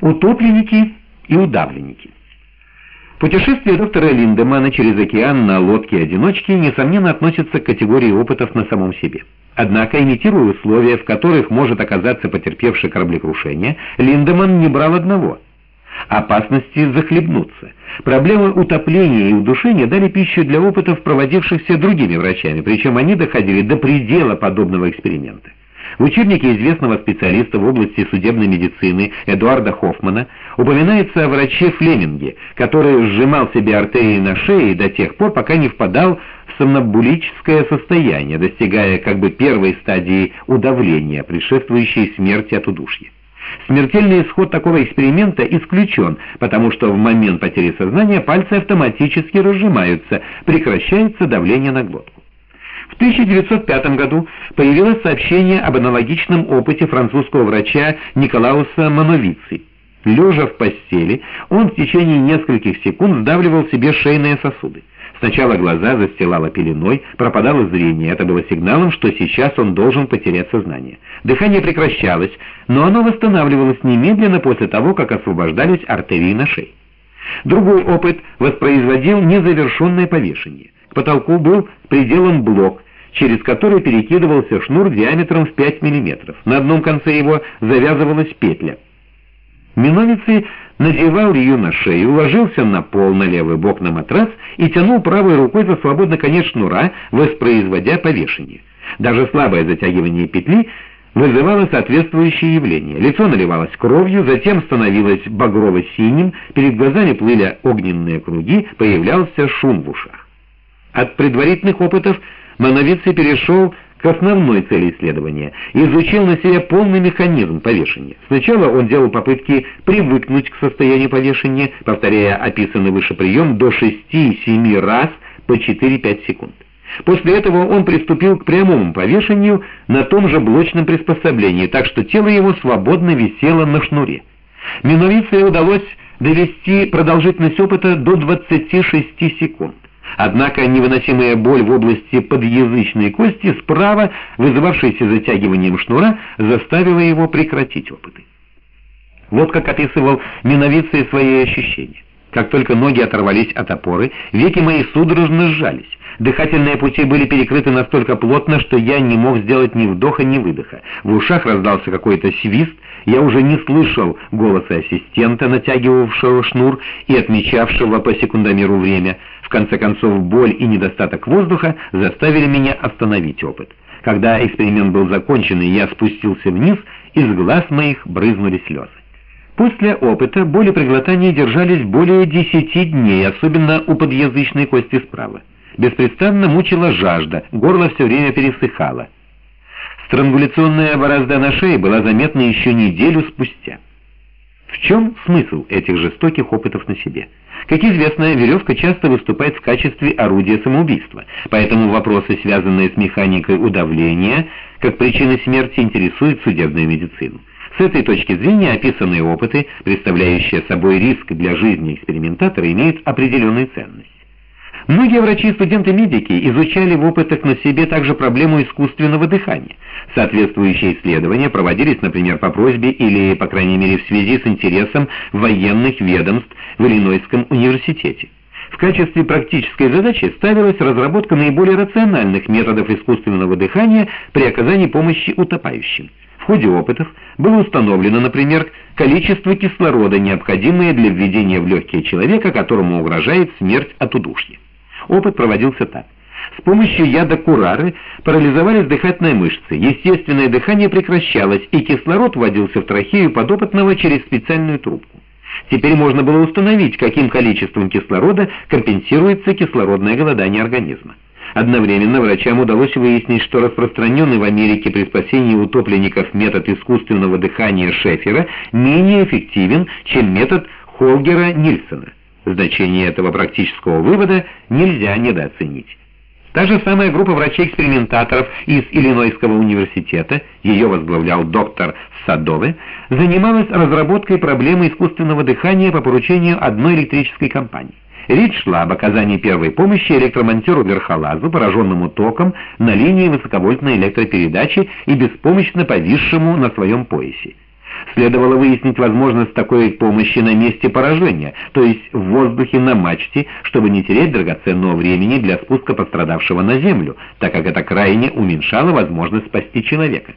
Утопленники и удавленники. Путешествие доктора Линдемана через океан на лодке-одиночке, несомненно, относится к категории опытов на самом себе. Однако, имитируя условия, в которых может оказаться потерпевший кораблекрушение, Линдеман не брал одного – опасности захлебнуться. Проблемы утопления и удушения дали пищу для опытов, проводившихся другими врачами, причем они доходили до предела подобного эксперимента. В учебнике известного специалиста в области судебной медицины Эдуарда Хоффмана упоминается о враче Флеминге, который сжимал себе артерии на шее до тех пор, пока не впадал в сомнамбулическое состояние, достигая как бы первой стадии удавления, предшествующей смерти от удушья. Смертельный исход такого эксперимента исключен, потому что в момент потери сознания пальцы автоматически разжимаются, прекращается давление на глотку. В 1905 году появилось сообщение об аналогичном опыте французского врача Николауса Мановици. Лежа в постели, он в течение нескольких секунд сдавливал себе шейные сосуды. Сначала глаза застилало пеленой, пропадало зрение. Это было сигналом, что сейчас он должен потерять сознание. Дыхание прекращалось, но оно восстанавливалось немедленно после того, как освобождались артерии на шее. Другой опыт воспроизводил незавершенное повешение. Потолку был приделан блок, через который перекидывался шнур диаметром в 5 мм. На одном конце его завязывалась петля. Миновицей надевал ее на шею, ложился на пол на левый бок на матрас и тянул правой рукой за свободный конец шнура, воспроизводя повешение. Даже слабое затягивание петли вызывало соответствующее явление. Лицо наливалось кровью, затем становилось багрово-синим, перед глазами плыли огненные круги, появлялся шум в ушах. От предварительных опытов Мановицей перешел к основной цели исследования, изучил на себе полный механизм повешения. Сначала он делал попытки привыкнуть к состоянию повешения, повторяя описанный выше прием до 6-7 раз по 4-5 секунд. После этого он приступил к прямому повешению на том же блочном приспособлении, так что тело его свободно висело на шнуре. Миновице удалось довести продолжительность опыта до 26 секунд. Однако невыносимая боль в области подъязычной кости справа, вызывавшаяся затягиванием шнура, заставила его прекратить опыты. Вот как описывал Миновицей свои ощущения. Как только ноги оторвались от опоры, веки мои судорожно сжались. Дыхательные пути были перекрыты настолько плотно, что я не мог сделать ни вдоха, ни выдоха. В ушах раздался какой-то свист, я уже не слышал голоса ассистента, натягивавшего шнур и отмечавшего по секундомеру время. В конце концов, боль и недостаток воздуха заставили меня остановить опыт. Когда эксперимент был закончен и я спустился вниз, из глаз моих брызнули слезы. После опыта боли при глотании держались более десяти дней, особенно у подъязычной кости справа. Беспрестанно мучила жажда, горло все время пересыхало. Странгуляционная борозда на шее была заметна еще неделю спустя. В чем смысл этих жестоких опытов на себе? Как известно, веревка часто выступает в качестве орудия самоубийства, поэтому вопросы, связанные с механикой удавления, как причины смерти, интересуют судебную медицину. С этой точки зрения описанные опыты, представляющие собой риск для жизни экспериментатора, имеют определенную ценность. Многие врачи и студенты-медики изучали в опытах на себе также проблему искусственного дыхания. Соответствующие исследования проводились, например, по просьбе или, по крайней мере, в связи с интересом военных ведомств в Иллинойском университете. В качестве практической задачи ставилась разработка наиболее рациональных методов искусственного дыхания при оказании помощи утопающим. В ходе опытов было установлено, например, количество кислорода, необходимое для введения в легкие человека, которому угрожает смерть от удушья. Опыт проводился так. С помощью яда курары парализовались дыхательные мышцы, естественное дыхание прекращалось, и кислород вводился в трахею подопытного через специальную трубку. Теперь можно было установить, каким количеством кислорода компенсируется кислородное голодание организма. Одновременно врачам удалось выяснить, что распространенный в Америке при спасении утопленников метод искусственного дыхания Шефера менее эффективен, чем метод Холгера-Нильсона. Значение этого практического вывода нельзя недооценить. Та же самая группа врачей-экспериментаторов из Иллинойского университета, ее возглавлял доктор Садове, занималась разработкой проблемы искусственного дыхания по поручению одной электрической компании. Речь шла об оказании первой помощи электромонтеру-верхолазу, пораженному током на линии высоковольтной электропередачи и беспомощно повисшему на своем поясе. Следовало выяснить возможность такой помощи на месте поражения, то есть в воздухе на мачте, чтобы не терять драгоценного времени для спуска пострадавшего на землю, так как это крайне уменьшало возможность спасти человека.